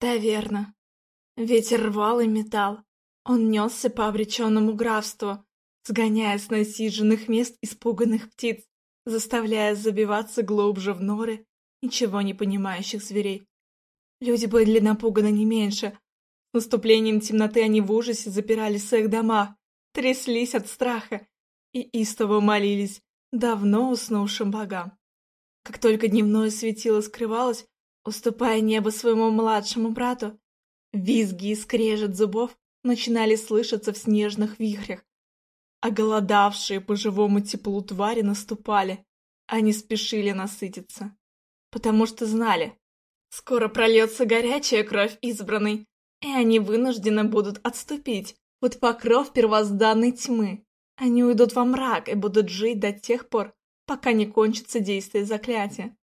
Да верно. Ветер рвал и металл. Он несся по обреченному графству, сгоняя с насиженных мест испуганных птиц, заставляя забиваться глубже в норы ничего не понимающих зверей. Люди были напуганы не меньше. С наступлением темноты они в ужасе запирались в своих домах, тряслись от страха и истово молились давно уснувшим богам. Как только дневное светило скрывалось, уступая небо своему младшему брату, визги и скрежет зубов начинали слышаться в снежных вихрях, а голодавшие по живому теплу твари наступали, они спешили насытиться, потому что знали, скоро прольется горячая кровь избранной, и они вынуждены будут отступить под покров первозданной тьмы. Они уйдут во мрак и будут жить до тех пор, пока не кончится действие заклятия.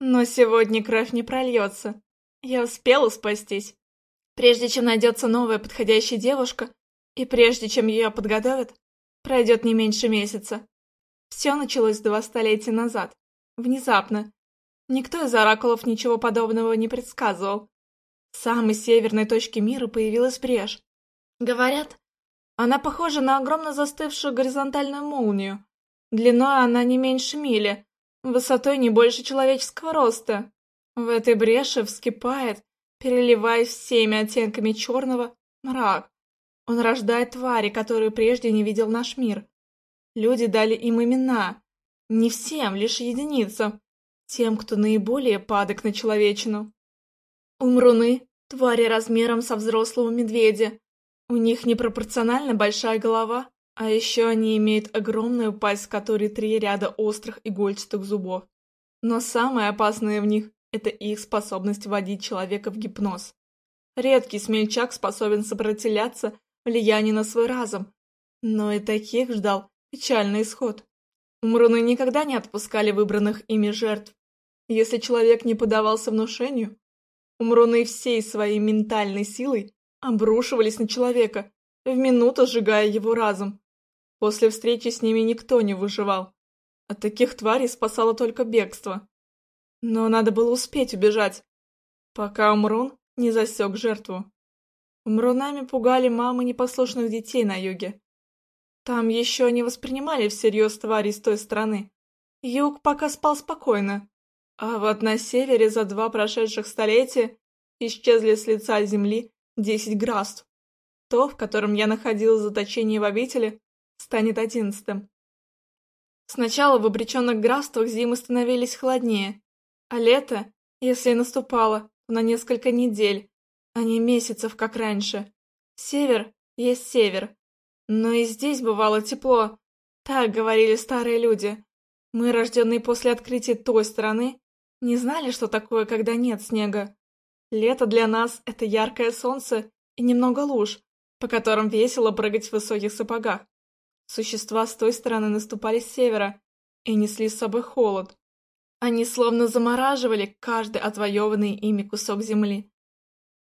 Но сегодня кровь не прольется. Я успела спастись. Прежде чем найдется новая подходящая девушка, и прежде чем ее подготовят, пройдет не меньше месяца. Все началось два столетия назад. Внезапно. Никто из оракулов ничего подобного не предсказывал. В самой северной точке мира появилась брешь. Говорят, она похожа на огромно застывшую горизонтальную молнию. Длиной она не меньше мили, высотой не больше человеческого роста. В этой бреше вскипает, переливаясь всеми оттенками черного, мрак. Он рождает твари, которые прежде не видел наш мир. Люди дали им имена. Не всем, лишь единицам. Тем, кто наиболее падок на человечину. Умруны — твари размером со взрослого медведя, у них непропорционально большая голова, а еще они имеют огромную пасть, в которой три ряда острых игольчатых зубов. Но самое опасное в них – это их способность вводить человека в гипноз. Редкий смельчак способен сопротивляться влиянию на свой разум, но и таких ждал печальный исход. Умруны никогда не отпускали выбранных ими жертв. Если человек не поддавался внушению, умруны всей своей ментальной силой обрушивались на человека, в минуту сжигая его разум. После встречи с ними никто не выживал. От таких тварей спасало только бегство. Но надо было успеть убежать, пока Умрун не засек жертву. Умрунами пугали мамы непослушных детей на юге. Там еще не воспринимали всерьез твари с той стороны. Юг пока спал спокойно. А вот на севере за два прошедших столетия исчезли с лица земли Десять графств. То, в котором я находила заточение в обители, станет одиннадцатым. Сначала в обреченных графствах зимы становились холоднее, а лето, если и наступало, на несколько недель, а не месяцев, как раньше. Север есть север. Но и здесь бывало тепло. Так говорили старые люди. Мы, рожденные после открытия той страны, не знали, что такое, когда нет снега. Лето для нас — это яркое солнце и немного луж, по которым весело прыгать в высоких сапогах. Существа с той стороны наступали с севера и несли с собой холод. Они словно замораживали каждый отвоеванный ими кусок земли.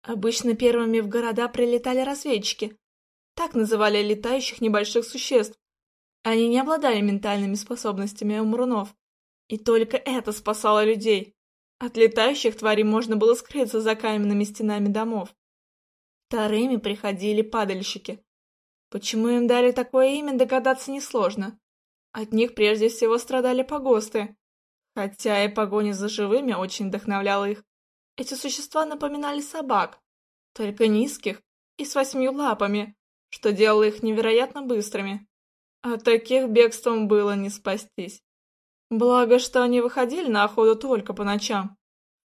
Обычно первыми в города прилетали разведчики. Так называли летающих небольших существ. Они не обладали ментальными способностями умрунов. И только это спасало людей. От летающих тварей можно было скрыться за каменными стенами домов. Вторыми приходили падальщики. Почему им дали такое имя, догадаться несложно. От них прежде всего страдали погосты. Хотя и погоня за живыми очень вдохновляла их. Эти существа напоминали собак, только низких и с восьмью лапами, что делало их невероятно быстрыми. От таких бегством было не спастись. Благо, что они выходили на охоту только по ночам.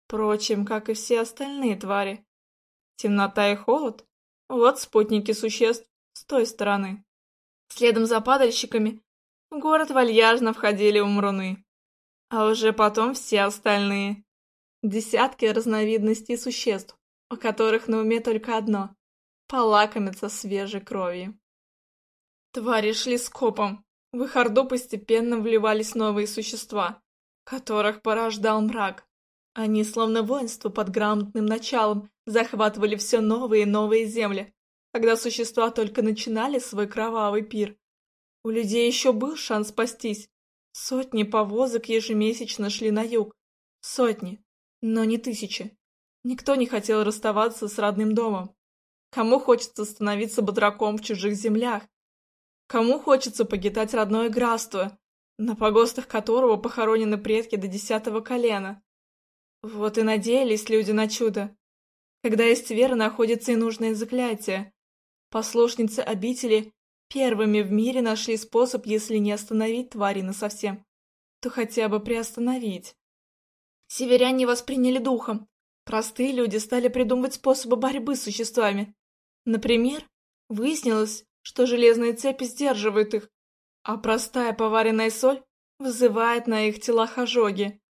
Впрочем, как и все остальные твари. Темнота и холод — вот спутники существ той стороны. Следом за падальщиками в город вальяжно входили умруны. А уже потом все остальные. Десятки разновидностей существ, у которых на уме только одно — полакомиться свежей кровью. Твари шли скопом, в их орду постепенно вливались новые существа, которых порождал мрак. Они, словно воинство под грамотным началом, захватывали все новые и новые земли, когда существа только начинали свой кровавый пир. У людей еще был шанс спастись. Сотни повозок ежемесячно шли на юг. Сотни, но не тысячи. Никто не хотел расставаться с родным домом. Кому хочется становиться батраком в чужих землях? Кому хочется покидать родное графство, на погостах которого похоронены предки до десятого колена? Вот и надеялись люди на чудо. Когда есть вера, находится и нужное заклятие. Послушницы обители первыми в мире нашли способ, если не остановить твари насовсем, то хотя бы приостановить. Северяне восприняли духом. Простые люди стали придумывать способы борьбы с существами. Например, выяснилось, что железные цепи сдерживают их, а простая поваренная соль вызывает на их телах ожоги.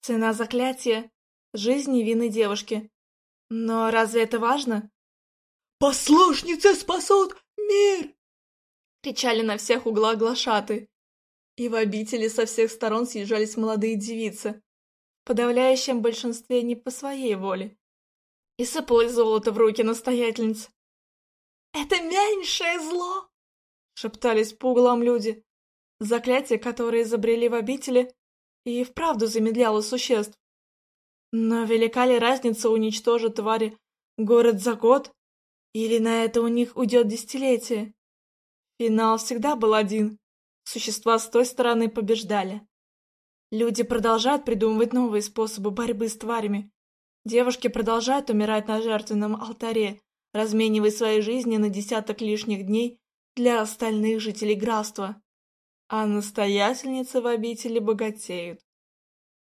Цена заклятия — жизнь невинной девушки. Но разве это важно? «Послушницы спасут мир!» кричали на всех углах глашаты. И в обители со всех сторон съезжались молодые девицы, подавляющем большинстве не по своей воле. И сыпалось золото в руки настоятельниц. «Это меньшее зло!» — шептались по углам люди. Заклятие, которое изобрели в обители, и вправду замедляло существ. Но велика ли разница уничтожить твари город за год, или на это у них уйдет десятилетие? Финал всегда был один. Существа с той стороны побеждали. Люди продолжают придумывать новые способы борьбы с тварями. Девушки продолжают умирать на жертвенном алтаре, разменивая свои жизни на десяток лишних дней для остальных жителей графства. А настоятельницы в обители богатеют.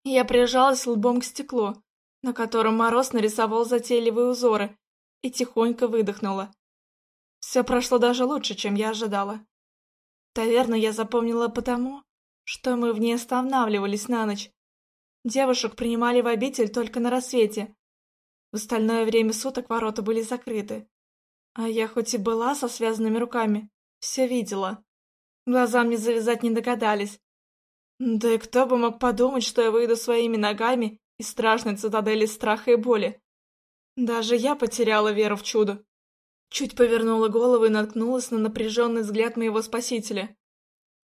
Я прижалась лбом к стеклу, на котором Мороз нарисовал затейливые узоры, и тихонько выдохнула. Все прошло даже лучше, чем я ожидала. Таверну я запомнила потому, что мы в ней останавливались на ночь. Девушек принимали в обитель только на рассвете. В остальное время суток ворота были закрыты. А я хоть и была со связанными руками, все видела. Глаза мне завязать не догадались, да и кто бы мог подумать, что я выйду своими ногами из страшной цитадели страха и боли. Даже я потеряла веру в чудо. Чуть повернула голову и наткнулась на напряженный взгляд моего спасителя.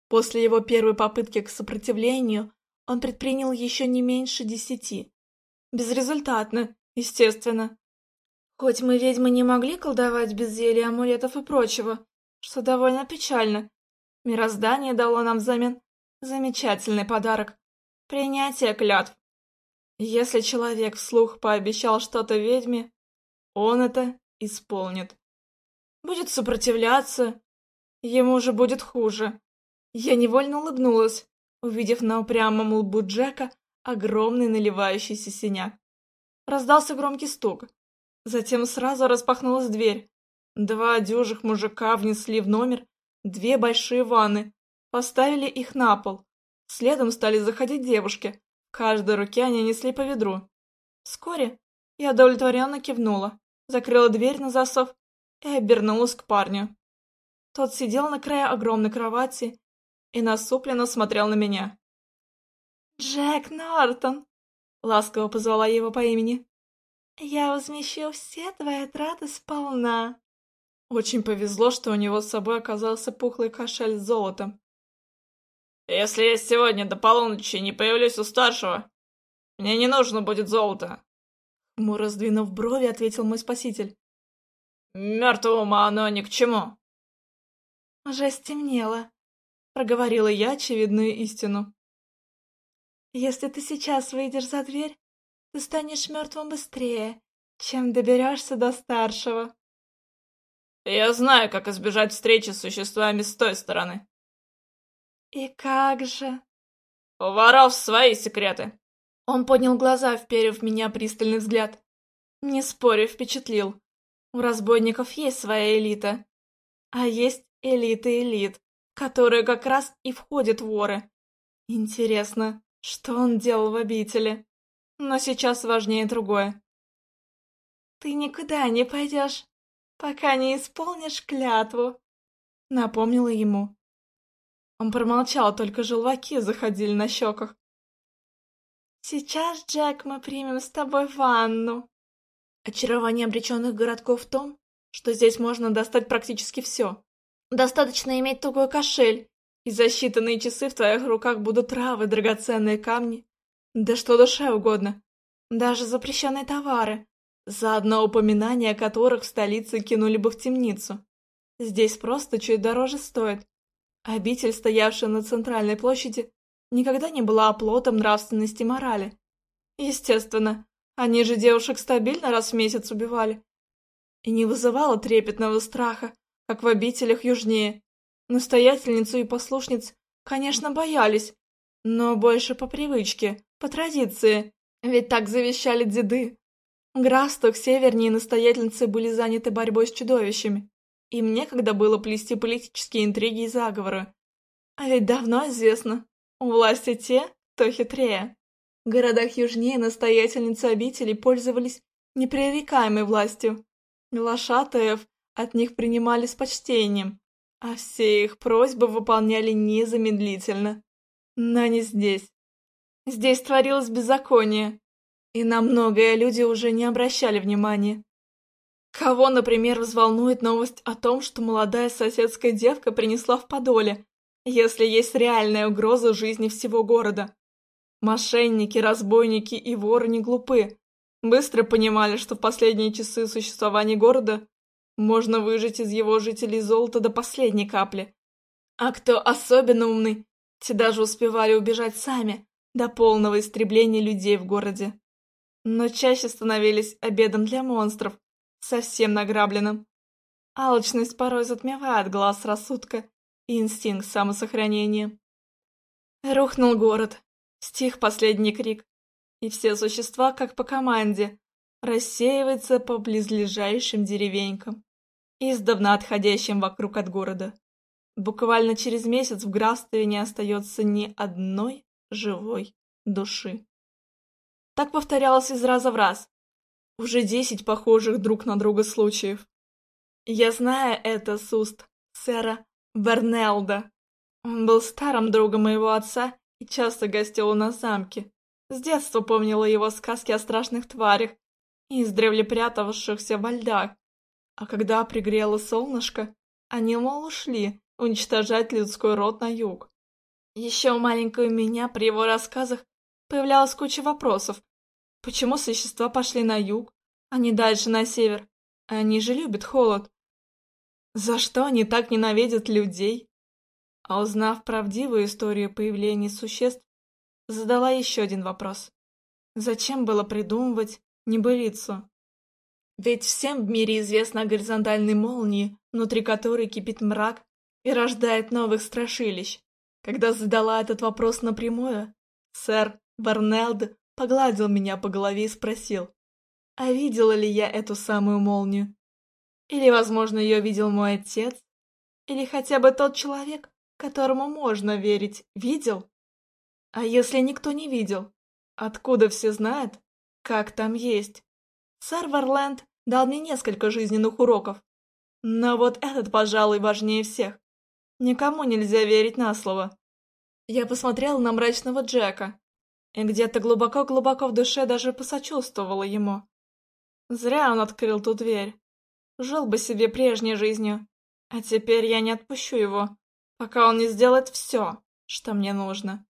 После его первой попытки к сопротивлению он предпринял еще не меньше десяти. Безрезультатно, естественно. Хоть мы, ведьмы, не могли колдовать без зелья, амулетов и прочего, что довольно печально, мироздание дало нам взамен Замечательный подарок. Принятие клятв. Если человек вслух пообещал что-то ведьме, он это исполнит. Будет сопротивляться, ему же будет хуже. Я невольно улыбнулась, увидев на упрямом лбу Джека огромный наливающийся синяк. Раздался громкий стук. Затем сразу распахнулась дверь. Два дюжих мужика внесли в номер две большие ванны, Поставили их на пол. Следом стали заходить девушки. Каждой руке они несли по ведру. Вскоре я удовлетворенно кивнула, закрыла дверь на засов и обернулась к парню. Тот сидел на краю огромной кровати и насупленно смотрел на меня. «Джек Нортон!» — ласково позвала его по имени. «Я возмещу все твои траты сполна». Очень повезло, что у него с собой оказался пухлый кошель с золотом. Если я сегодня до полуночи не появлюсь у старшего, мне не нужно будет золото. Хмуро раздвинув брови, ответил мой спаситель. Мертвому оно ни к чему. Уже стемнело, проговорила я очевидную истину. Если ты сейчас выйдешь за дверь, ты станешь мертвым быстрее, чем доберешься до старшего. Я знаю, как избежать встречи с существами с той стороны. «И как же?» «У воров свои секреты!» Он поднял глаза, вперев в меня пристальный взгляд. Не спорю, впечатлил. У разбойников есть своя элита. А есть элита элит, в которую как раз и входят воры. Интересно, что он делал в обители? Но сейчас важнее другое. «Ты никуда не пойдешь, пока не исполнишь клятву», — напомнила ему. Он промолчал, только желваки заходили на щеках. «Сейчас, Джек, мы примем с тобой ванну». Очарование обреченных городков в том, что здесь можно достать практически все. Достаточно иметь тугой кошель, и за считанные часы в твоих руках будут травы, драгоценные камни, да что душе угодно, даже запрещенные товары, за одно упоминание которых в столице кинули бы в темницу. Здесь просто чуть дороже стоит. Обитель, стоявшая на центральной площади, никогда не была оплотом нравственности и морали. Естественно, они же девушек стабильно раз в месяц убивали. И не вызывало трепетного страха, как в обителях южнее. Настоятельницу и послушниц, конечно, боялись, но больше по привычке, по традиции, ведь так завещали деды. В графствах севернее настоятельницы были заняты борьбой с чудовищами. Им некогда было плести политические интриги и заговоры. А ведь давно известно, у власти те, кто хитрее. В городах южнее настоятельницы обителей пользовались непререкаемой властью. Глашатаев от них принимали с почтением, а все их просьбы выполняли незамедлительно. Но не здесь. Здесь творилось беззаконие, и на многое люди уже не обращали внимания. Кого, например, взволнует новость о том, что молодая соседская девка принесла в подоле, если есть реальная угроза жизни всего города? Мошенники, разбойники и воры не глупы. Быстро понимали, что в последние часы существования города можно выжать из его жителей золото до последней капли. А кто особенно умный, те даже успевали убежать сами, до полного истребления людей в городе. Но чаще становились обедом для монстров, совсем награбленным. Алчность порой затмевает глаз рассудка и инстинкт самосохранения. Рухнул город, стих последний крик, и все существа, как по команде, рассеиваются по близлежащим деревенькам, издавна отходящим вокруг от города. Буквально через месяц в графстве не остается ни одной живой души. Так повторялось из раза в раз. Уже десять похожих друг на друга случаев. Я знаю это с уст сэра Бернелда. Он был старым другом моего отца и часто гостил на замке. С детства помнила его сказки о страшных тварях, издревле прятавшихся во льдах. А когда пригрело солнышко, они, мол, ушли уничтожать людской род на юг. Еще у маленького меня при его рассказах появлялась куча вопросов. Почему существа пошли на юг, а не дальше на север? Они же любят холод. За что они так ненавидят людей? А узнав правдивую историю появления существ, задала еще один вопрос. Зачем было придумывать небылицу? Ведь всем в мире известно о горизонтальной молнии, внутри которой кипит мрак и рождает новых страшилищ. Когда задала этот вопрос напрямую, сэр Барнелд погладил меня по голове и спросил, а видела ли я эту самую молнию? Или, возможно, ее видел мой отец? Или хотя бы тот человек, которому можно верить, видел? А если никто не видел? Откуда все знают, как там есть? Сэр Варленд дал мне несколько жизненных уроков. Но вот этот, пожалуй, важнее всех. Никому нельзя верить на слово. Я посмотрела на мрачного Джека, и где-то глубоко-глубоко в душе даже посочувствовала ему. Зря он открыл ту дверь. Жил бы себе прежней жизнью, а теперь я не отпущу его, пока он не сделает все, что мне нужно.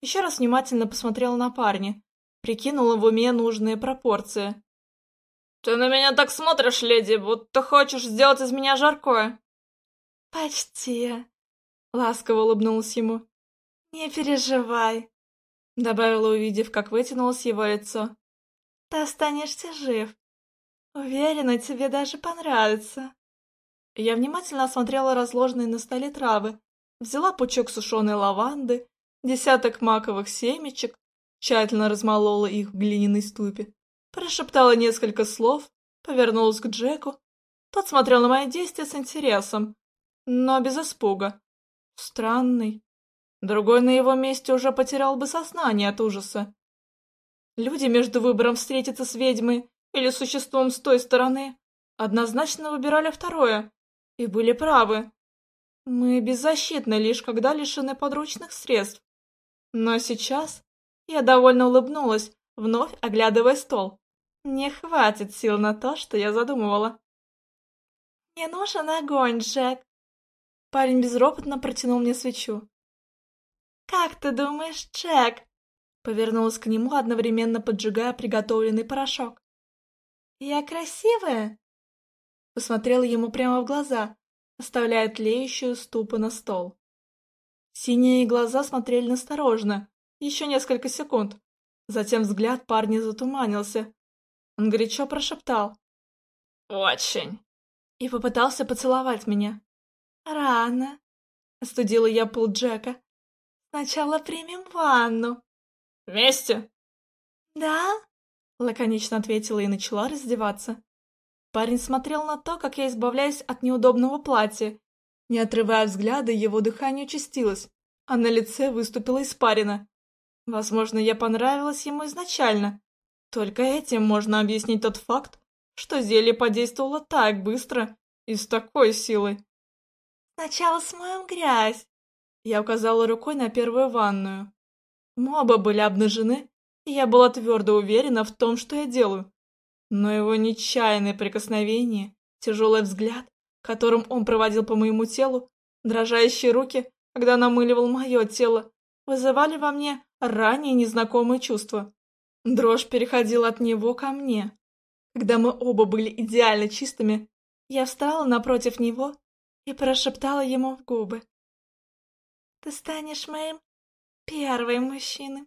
Еще раз внимательно посмотрела на парня, прикинула в уме нужные пропорции. «Ты на меня так смотришь, леди, будто хочешь сделать из меня жаркое!» «Почти», — ласково улыбнулась ему. «Не переживай», — добавила, увидев, как вытянулось его лицо. «Ты останешься жив. Уверена, тебе даже понравится». Я внимательно осмотрела разложенные на столе травы, взяла пучок сушеной лаванды, десяток маковых семечек, тщательно размолола их в глиняной ступе, прошептала несколько слов, повернулась к Джеку. Тот смотрел на мои действия с интересом, но без испуга. Странный. Другой на его месте уже потерял бы сознание от ужаса. Люди между выбором встретиться с ведьмой или существом с той стороны однозначно выбирали второе и были правы. Мы беззащитны лишь когда лишены подручных средств. Но сейчас я довольно улыбнулась, вновь оглядывая стол. Не хватит сил на то, что я задумывала. «Не нужен огонь, Джек!» Парень безропотно протянул мне свечу. «Как ты думаешь, Джек?» Повернулась к нему, одновременно поджигая приготовленный порошок. Я красивая?» Посмотрела ему прямо в глаза, оставляя тлеющую ступу на стол. Синие глаза смотрели насторожно, еще несколько секунд. Затем взгляд парня затуманился. Он горячо прошептал. «Очень!» И попытался поцеловать меня. «Рано!» — остудила я пол Джека. «Сначала примем ванну». «Вместе?» «Да?» — лаконично ответила и начала раздеваться. Парень смотрел на то, как я избавляюсь от неудобного платья. Не отрывая взгляда, его дыхание участилось, а на лице выступила испарина. Возможно, я понравилась ему изначально. Только этим можно объяснить тот факт, что зелье подействовало так быстро и с такой силой. «Сначала смоем грязь!» Я указала рукой на первую ванную. Мы оба были обнажены, и я была твердо уверена в том, что я делаю. Но его нечаянное прикосновение, тяжелый взгляд, которым он проводил по моему телу, дрожащие руки, когда намыливал мое тело, вызывали во мне ранее незнакомые чувства. Дрожь переходила от него ко мне. Когда мы оба были идеально чистыми, я встала напротив него и прошептала ему в губы. «Ты станешь моим первым мужчиной».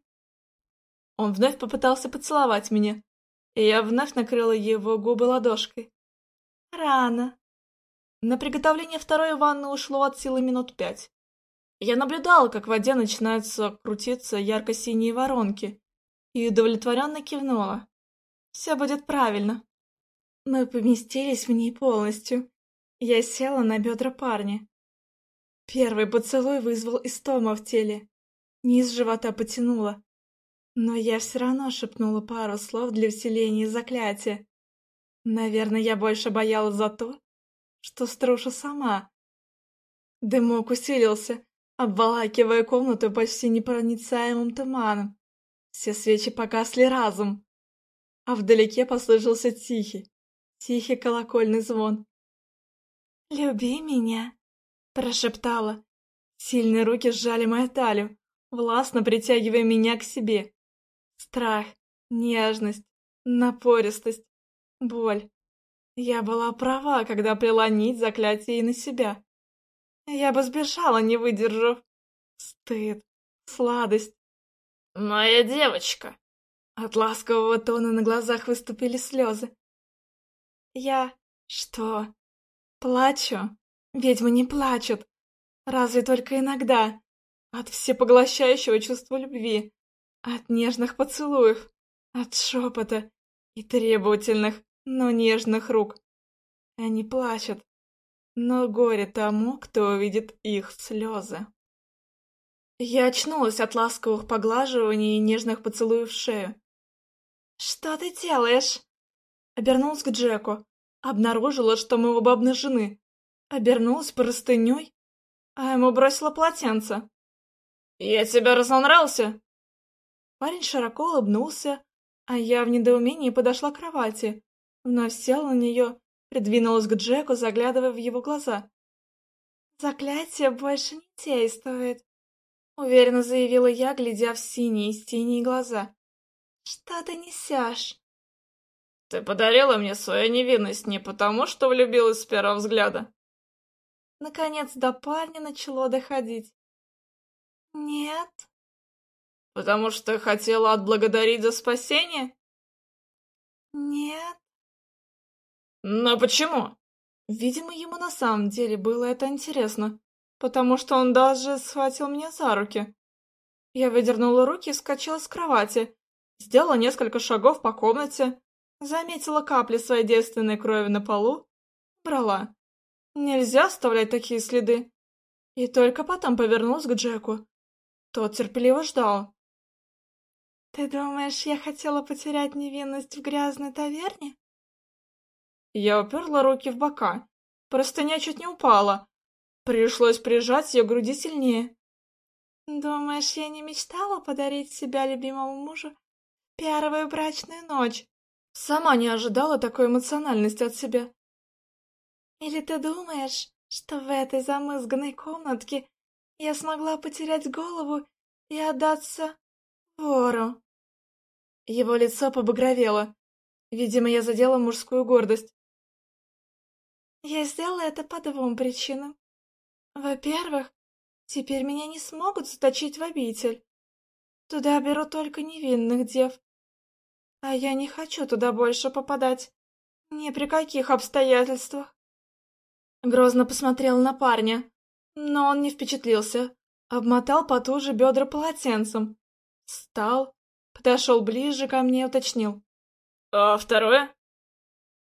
Он вновь попытался поцеловать меня, и я вновь накрыла его губы ладошкой. Рано. На приготовление второй ванны ушло от силы минут пять. Я наблюдала, как в воде начинаются крутиться ярко-синие воронки, и удовлетворенно кивнула. Все будет правильно. Мы поместились в ней полностью. Я села на бедра парня. Первый поцелуй вызвал истома в теле. Низ живота потянуло. Но я все равно шепнула пару слов для вселения заклятия. Наверное, я больше боялась за то, что струшу сама. Дымок усилился, обволакивая комнату почти непроницаемым туманом. Все свечи погасли разом, а вдалеке послышался тихий, тихий колокольный звон. «Люби меня», — прошептала. Сильные руки сжали мою талию, властно притягивая меня к себе. Страх, нежность, напористость, боль. Я была права, когда плела нить заклятия на себя. Я бы сбежала, не выдержав. Стыд, сладость. «Моя девочка!» От ласкового тона на глазах выступили слезы. Я... что? Плачу? Ведьмы не плачут. Разве только иногда. От всепоглощающего чувства любви. От нежных поцелуев, от шепота и требовательных, но нежных рук. Они плачут, но горе тому, кто увидит их слезы. Я очнулась от ласковых поглаживаний и нежных поцелуев в шею. «Что ты делаешь?» Обернулась к Джеку. Обнаружила, что мы оба обнажены. Обернулась простыней, а ему бросила полотенце. «Я тебе разонравился?» Парень широко улыбнулся, а я в недоумении подошла к кровати, вновь села на нее, придвинулась к Джеку, заглядывая в его глаза. «Заклятие больше не действует», — уверенно заявила я, глядя в синие синие глаза. «Что ты несешь?» «Ты подарила мне свою невинность не потому, что влюбилась с первого взгляда?» Наконец до парня начало доходить. «Нет», Потому что хотела отблагодарить за спасение? Нет. Но почему? Видимо, ему на самом деле было это интересно, потому что он даже схватил меня за руки. Я выдернула руки и вскочила с кровати, сделала несколько шагов по комнате, заметила капли своей девственной крови на полу, брала. Нельзя оставлять такие следы. И только потом повернулась к Джеку. Тот терпеливо ждал. «Ты думаешь, я хотела потерять невинность в грязной таверне?» Я уперла руки в бока. Простыня чуть не упала. Пришлось прижать ее к груди сильнее. «Думаешь, я не мечтала подарить себя любимому мужу первую брачную ночь?» Сама не ожидала такой эмоциональности от себя. «Или ты думаешь, что в этой замызганной комнатке я смогла потерять голову и отдаться вору?» Его лицо побагровело. Видимо, я задела мужскую гордость. Я сделала это по двум причинам. Во-первых, теперь меня не смогут заточить в обитель. Туда берут только невинных дев. А я не хочу туда больше попадать. Ни при каких обстоятельствах. Грозно посмотрел на парня, но он не впечатлился. Обмотал потуже бедра полотенцем. Встал, подошел ближе ко мне и уточнил. «А второе?»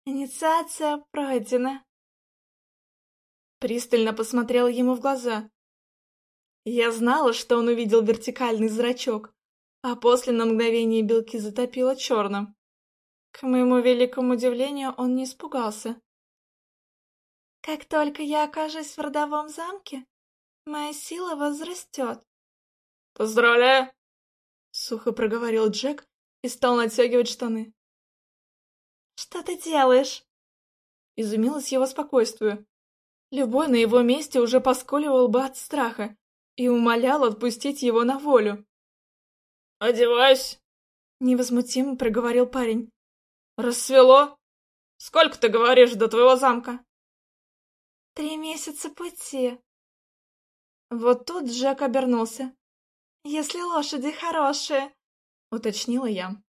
«Инициация пройдена». Пристально посмотрел ему в глаза. Я знала, что он увидел вертикальный зрачок, а после на мгновение белки затопило черным. К моему великому удивлению, он не испугался. «Как только я окажусь в родовом замке, моя сила возрастет». «Поздравляю!» — сухо проговорил Джек и стал натягивать штаны. «Что ты делаешь?» Изумилась его спокойствию. Любой на его месте уже поскуливал бы от страха и умолял отпустить его на волю. «Одеваюсь!» — невозмутимо проговорил парень. «Рассвело? Сколько ты говоришь до твоего замка?» «Три месяца пути». Вот тут Джек обернулся. «Если лошади хорошие», — уточнила я.